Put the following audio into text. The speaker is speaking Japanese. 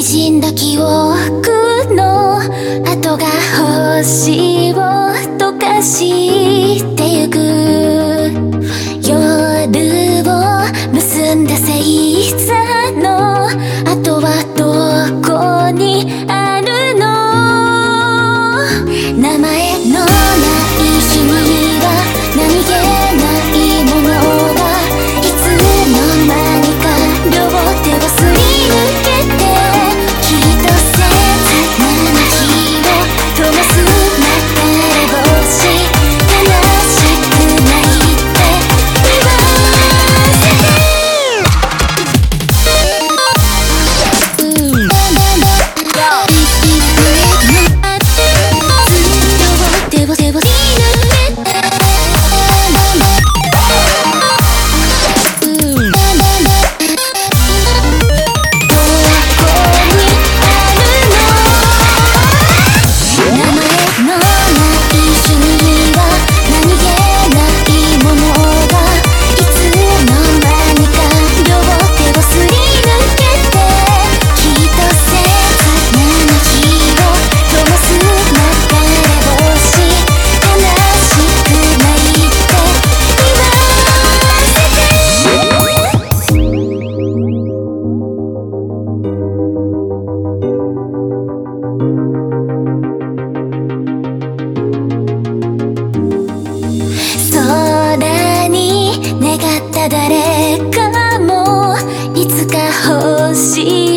滲んだ記憶の跡が星を溶かしてゆく夜を結んだ星座の跡はどこにあるの？名前の誰かもいつか欲しい